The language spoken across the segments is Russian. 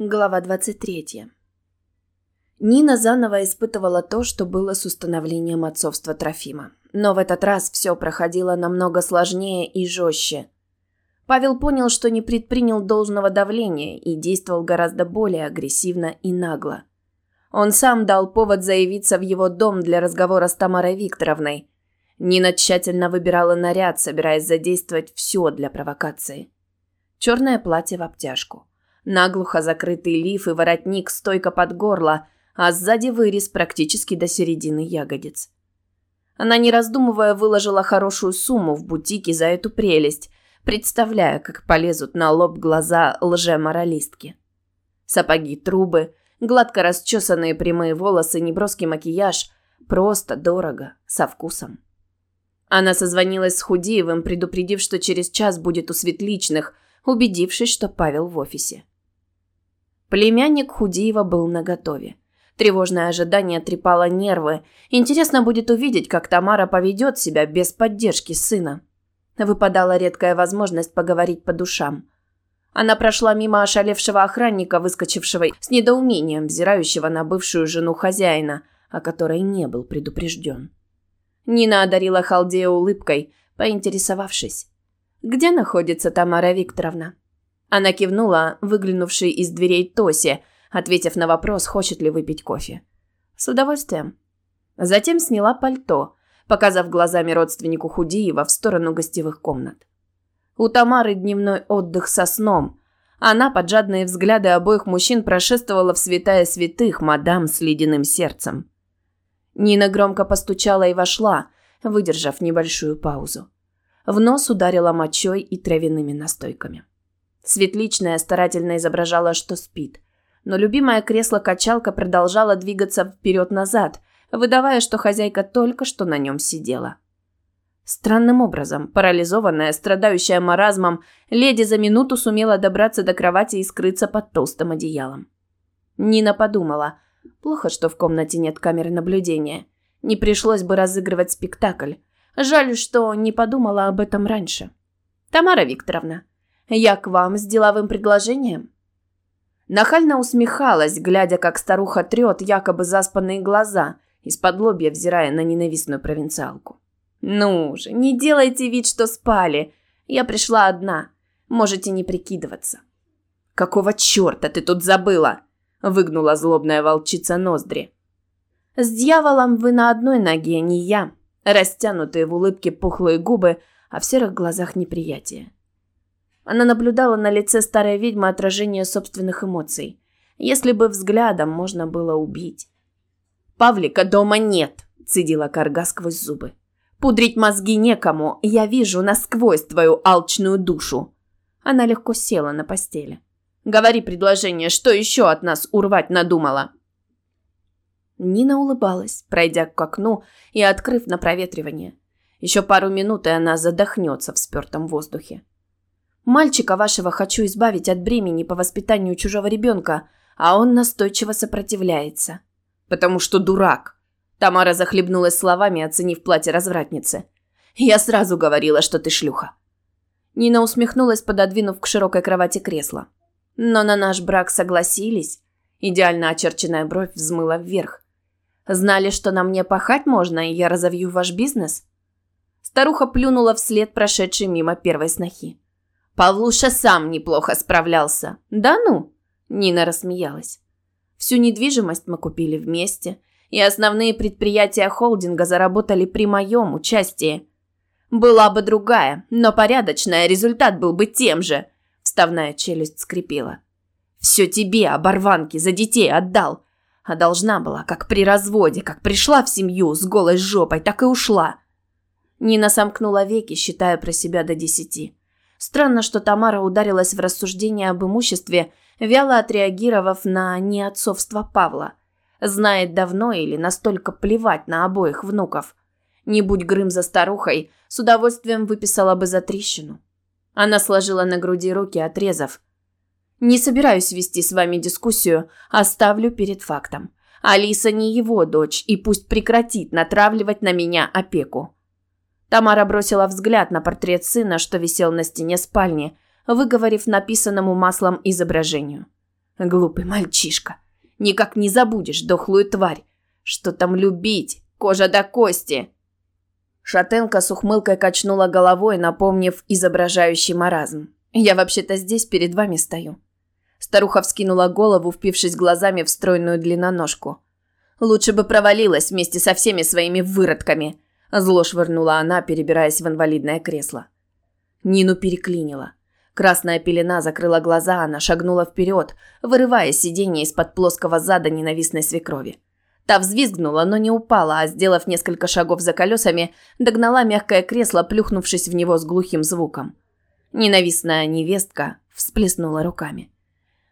Глава 23. Нина заново испытывала то, что было с установлением отцовства Трофима. Но в этот раз все проходило намного сложнее и жестче. Павел понял, что не предпринял должного давления и действовал гораздо более агрессивно и нагло. Он сам дал повод заявиться в его дом для разговора с Тамарой Викторовной. Нина тщательно выбирала наряд, собираясь задействовать все для провокации. Черное платье в обтяжку Наглухо закрытый лиф и воротник стойко под горло, а сзади вырез практически до середины ягодиц. Она, не раздумывая, выложила хорошую сумму в бутике за эту прелесть, представляя, как полезут на лоб глаза лже-моралистки. Сапоги трубы, гладко расчесанные прямые волосы, неброский макияж – просто дорого, со вкусом. Она созвонилась с Худиевым, предупредив, что через час будет у Светличных, убедившись, что Павел в офисе. Племянник Худиева был наготове. Тревожное ожидание трепало нервы. Интересно будет увидеть, как Тамара поведет себя без поддержки сына. Выпадала редкая возможность поговорить по душам. Она прошла мимо ошалевшего охранника, выскочившего с недоумением, взирающего на бывшую жену хозяина, о которой не был предупрежден. Нина одарила Халдея улыбкой, поинтересовавшись. «Где находится Тамара Викторовна?» Она кивнула, выглянувшей из дверей Тосе, ответив на вопрос, хочет ли выпить кофе. С удовольствием. Затем сняла пальто, показав глазами родственнику Худиева в сторону гостевых комнат. У Тамары дневной отдых со сном. Она под жадные взгляды обоих мужчин прошествовала в святая святых мадам с ледяным сердцем. Нина громко постучала и вошла, выдержав небольшую паузу. В нос ударила мочой и травяными настойками. Светличная старательно изображала, что спит. Но любимое кресло-качалка продолжало двигаться вперед-назад, выдавая, что хозяйка только что на нем сидела. Странным образом, парализованная, страдающая маразмом, леди за минуту сумела добраться до кровати и скрыться под толстым одеялом. Нина подумала, плохо, что в комнате нет камеры наблюдения. Не пришлось бы разыгрывать спектакль. Жаль, что не подумала об этом раньше. «Тамара Викторовна, я к вам с деловым предложением». Нахально усмехалась, глядя, как старуха трет якобы заспанные глаза, из-под лобья взирая на ненавистную провинциалку. «Ну же, не делайте вид, что спали. Я пришла одна. Можете не прикидываться». «Какого черта ты тут забыла?» – выгнула злобная волчица ноздри. «С дьяволом вы на одной ноге, не я». Растянутые в улыбке пухлые губы, а в серых глазах неприятие. Она наблюдала на лице старой ведьмы отражение собственных эмоций. Если бы взглядом можно было убить. «Павлика дома нет», – цедила Карга сквозь зубы. «Пудрить мозги некому, я вижу насквозь твою алчную душу». Она легко села на постели. «Говори предложение, что еще от нас урвать надумала?» Нина улыбалась, пройдя к окну и открыв на проветривание. Еще пару минут, и она задохнется в спертом воздухе. Мальчика вашего хочу избавить от бремени по воспитанию чужого ребенка, а он настойчиво сопротивляется. Потому что дурак. Тамара захлебнулась словами, оценив платье развратницы. Я сразу говорила, что ты шлюха. Нина усмехнулась, пододвинув к широкой кровати кресло. Но на наш брак согласились. Идеально очерченная бровь взмыла вверх. Знали, что на мне пахать можно, и я разовью ваш бизнес? Старуха плюнула вслед прошедшей мимо первой снохи. Павлуша сам неплохо справлялся. Да ну? Нина рассмеялась. Всю недвижимость мы купили вместе, и основные предприятия холдинга заработали при моем участии. Была бы другая, но порядочная, результат был бы тем же. Вставная челюсть скрипела. Все тебе, оборванки, за детей отдал. А должна была, как при разводе, как пришла в семью с голой жопой, так и ушла. Нина сомкнула веки, считая про себя до десяти. Странно, что Тамара ударилась в рассуждение об имуществе, вяло отреагировав на неотцовство Павла. Знает давно или настолько плевать на обоих внуков. Не будь Грым за старухой, с удовольствием выписала бы за трещину. Она сложила на груди руки, отрезав. «Не собираюсь вести с вами дискуссию, оставлю перед фактом. Алиса не его дочь, и пусть прекратит натравливать на меня опеку. Тамара бросила взгляд на портрет сына, что висел на стене спальни, выговорив написанному маслом изображению. Глупый мальчишка. Никак не забудешь дохлую тварь. Что там любить? Кожа до кости. Шатенка с ухмылкой качнула головой, напомнив изображающий маразм. «Я вообще-то здесь перед вами стою». Старуха вскинула голову, впившись глазами в стройную длинноножку. «Лучше бы провалилась вместе со всеми своими выродками», – зло швырнула она, перебираясь в инвалидное кресло. Нину переклинила. Красная пелена закрыла глаза, она шагнула вперед, вырывая сиденье из-под плоского зада ненавистной свекрови. Та взвизгнула, но не упала, а, сделав несколько шагов за колесами, догнала мягкое кресло, плюхнувшись в него с глухим звуком. Ненавистная невестка всплеснула руками.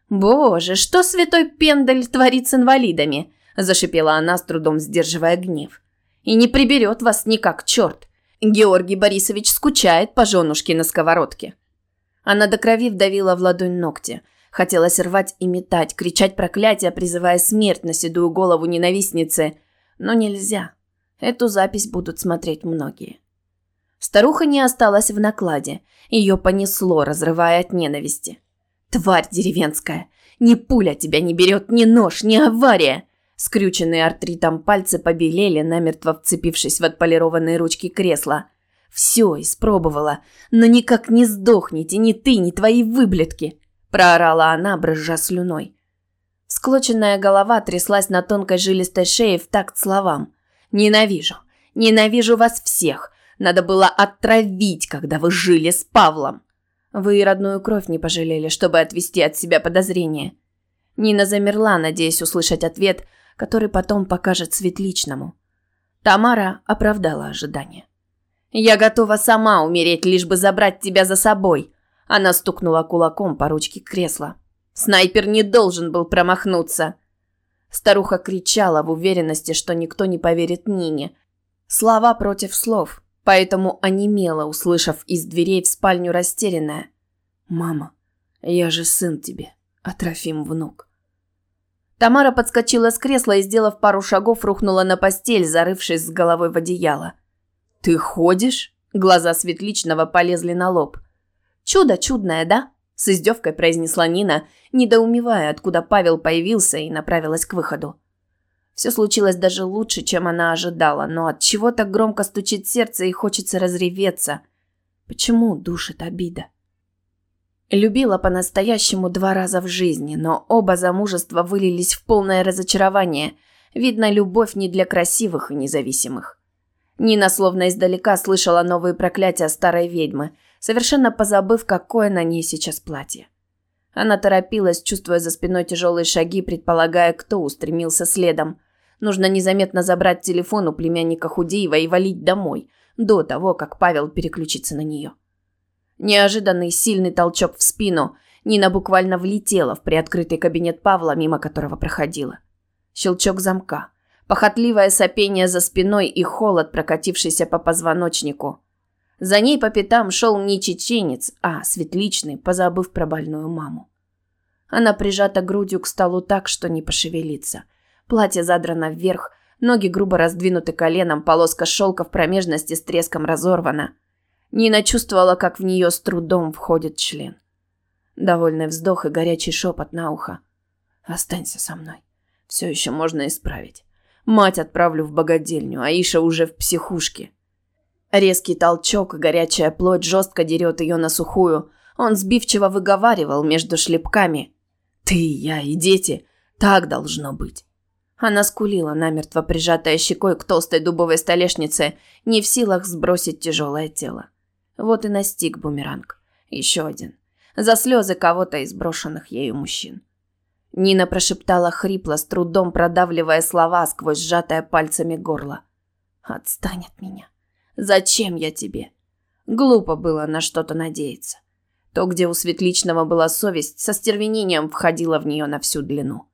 «Боже, что святой пендель творит с инвалидами!» – зашипела она, с трудом сдерживая гнев. «И не приберет вас никак черт! Георгий Борисович скучает по женушке на сковородке!» Она до крови вдавила в ладонь ногти. Хотелось рвать и метать, кричать проклятия, призывая смерть на седую голову ненавистницы. Но нельзя. Эту запись будут смотреть многие. Старуха не осталась в накладе. Ее понесло, разрывая от ненависти. «Тварь деревенская! Ни пуля тебя не берет, ни нож, ни авария!» Скрюченные артритом пальцы побелели, намертво вцепившись в отполированные ручки кресла. Все испробовала, но никак не сдохните ни ты, ни твои выблетки, проорала она, брызжа слюной. Склоченная голова тряслась на тонкой жилистой шее в такт словам. Ненавижу, ненавижу вас всех. Надо было отравить, когда вы жили с Павлом. Вы и родную кровь не пожалели, чтобы отвести от себя подозрения. Нина замерла, надеясь услышать ответ, который потом покажет Светличному. Тамара оправдала ожидания. Я готова сама умереть, лишь бы забрать тебя за собой. Она стукнула кулаком по ручке кресла. Снайпер не должен был промахнуться. Старуха кричала в уверенности, что никто не поверит Нине. Слова против слов, поэтому онемела, услышав из дверей в спальню растерянная. «Мама, я же сын тебе, а Трофим внук». Тамара подскочила с кресла и, сделав пару шагов, рухнула на постель, зарывшись с головой в одеяло. «Ты ходишь?» Глаза Светличного полезли на лоб. «Чудо чудное, да?» С издевкой произнесла Нина, недоумевая, откуда Павел появился и направилась к выходу. Все случилось даже лучше, чем она ожидала, но от чего так громко стучит сердце и хочется разреветься. Почему душит обида? Любила по-настоящему два раза в жизни, но оба замужества вылились в полное разочарование. Видно, любовь не для красивых и независимых. Нина словно издалека слышала новые проклятия старой ведьмы, совершенно позабыв, какое на ней сейчас платье. Она торопилась, чувствуя за спиной тяжелые шаги, предполагая, кто устремился следом. Нужно незаметно забрать телефон у племянника Худеева и валить домой, до того, как Павел переключится на нее. Неожиданный сильный толчок в спину. Нина буквально влетела в приоткрытый кабинет Павла, мимо которого проходила. Щелчок замка похотливое сопение за спиной и холод, прокатившийся по позвоночнику. За ней по пятам шел не чеченец, а светличный, позабыв про больную маму. Она прижата грудью к столу так, что не пошевелится. Платье задрано вверх, ноги грубо раздвинуты коленом, полоска шелка в промежности с треском разорвана. Нина чувствовала, как в нее с трудом входит член. Довольный вздох и горячий шепот на ухо. «Останься со мной. Все еще можно исправить. Мать отправлю в богадельню, Аиша уже в психушке. Резкий толчок, горячая плоть жестко дерет ее на сухую. Он сбивчиво выговаривал между шлепками. «Ты, я и дети. Так должно быть». Она скулила, намертво прижатая щекой к толстой дубовой столешнице, не в силах сбросить тяжелое тело. Вот и настиг бумеранг. Еще один. За слезы кого-то из брошенных ею мужчин. Нина прошептала хрипло, с трудом продавливая слова сквозь сжатое пальцами горло. «Отстань от меня. Зачем я тебе?» Глупо было на что-то надеяться. То, где у Светличного была совесть, со стервенением входила в нее на всю длину.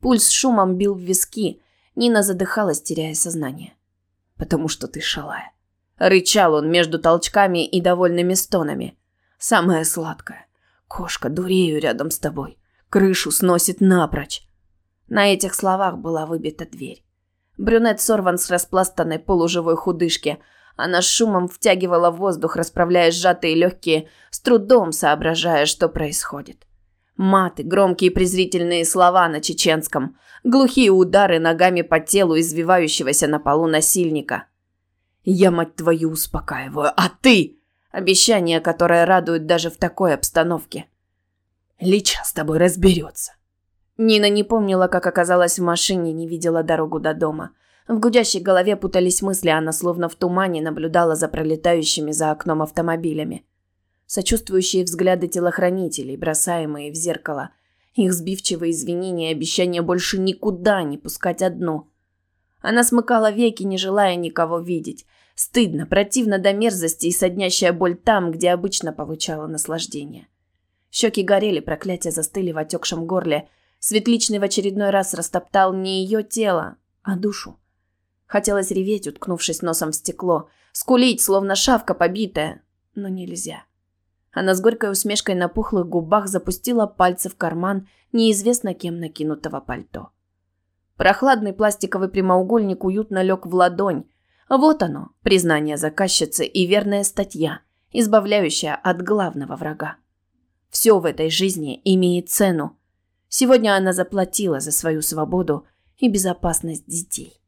Пульс шумом бил в виски. Нина задыхалась, теряя сознание. «Потому что ты шалая». Рычал он между толчками и довольными стонами. «Самое сладкое. Кошка, дурею рядом с тобой. Крышу сносит напрочь. На этих словах была выбита дверь. Брюнет сорван с распластанной полуживой худышки. Она с шумом втягивала воздух, расправляя сжатые легкие, с трудом соображая, что происходит. Маты, громкие презрительные слова на чеченском, глухие удары ногами по телу извивающегося на полу насильника. «Я, мать твою, успокаиваю, а ты...» Обещание, которое радует даже в такой обстановке. «Лича с тобой разберется». Нина не помнила, как оказалась в машине, не видела дорогу до дома. В гудящей голове путались мысли, она словно в тумане наблюдала за пролетающими за окном автомобилями сочувствующие взгляды телохранителей, бросаемые в зеркало, их сбивчивые извинения и обещания больше никуда не пускать одну. Она смыкала веки, не желая никого видеть. Стыдно, противно до мерзости и соднящая боль там, где обычно получала наслаждение. Щеки горели, проклятия застыли в отекшем горле. Светличный в очередной раз растоптал не ее тело, а душу. Хотелось реветь, уткнувшись носом в стекло, скулить, словно шавка побитая, но нельзя. Она с горькой усмешкой на пухлых губах запустила пальцы в карман неизвестно кем накинутого пальто. Прохладный пластиковый прямоугольник уютно лег в ладонь. Вот оно, признание заказчицы и верная статья, избавляющая от главного врага. Все в этой жизни имеет цену. Сегодня она заплатила за свою свободу и безопасность детей.